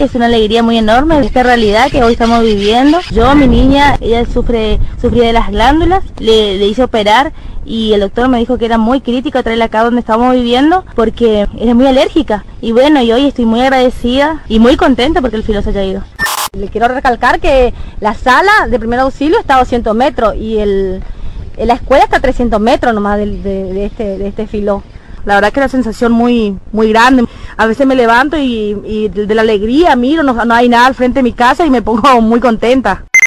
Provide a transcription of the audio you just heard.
Es una alegría muy enorme esta realidad que hoy estamos viviendo. Yo, mi niña, ella sufre, sufría de las glándulas, le, le hice operar y el doctor me dijo que era muy crítico traerla acá donde estamos viviendo porque era muy alérgica. Y bueno, y hoy estoy muy agradecida y muy contenta porque el filo se haya ido. Le quiero recalcar que la sala de primer auxilio está a 200 metros y el, la escuela está a 300 metros nomás de, este, de este filo. La verdad que es una sensación muy, muy grande. A veces me levanto y, de la alegría miro, no, no hay nada al frente de mi casa y me pongo muy contenta.